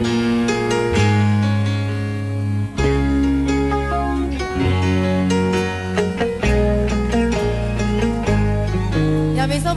Dạ, vì 酸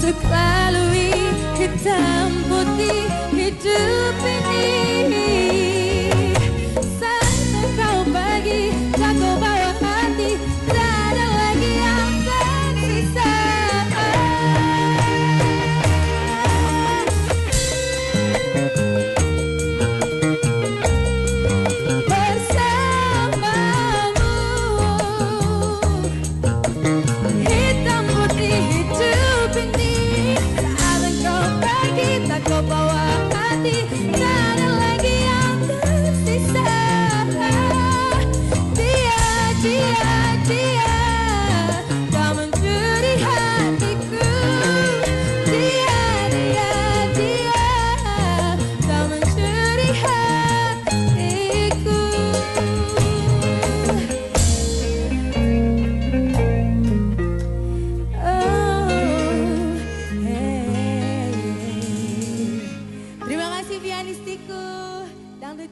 Untuk lalui hitam putih hidup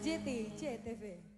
GT, GTV.